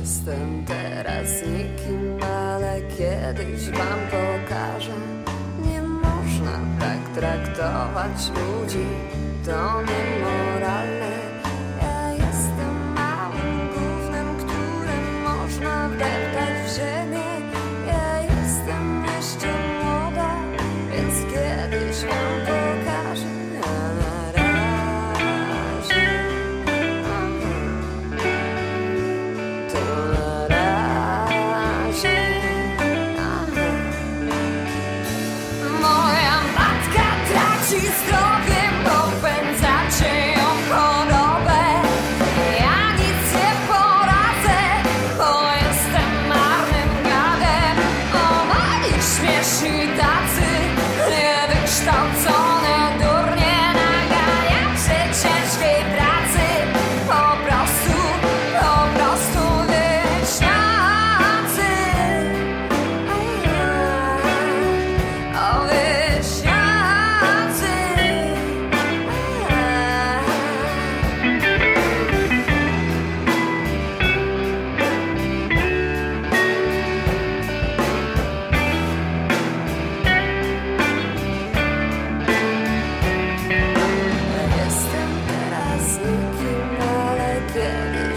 jestem teraz nikim, ale kiedyś wam pokażę. Nie można tak traktować ludzi, to nie. 是。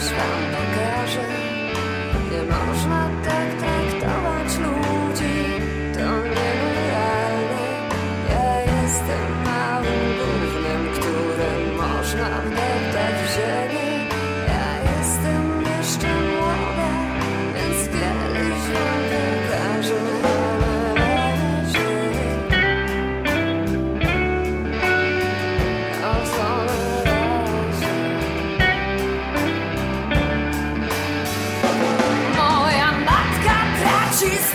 wam pokażę Nie można tak traktować ludzi. To nierealne. Ja jestem małym którym można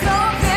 zdrowy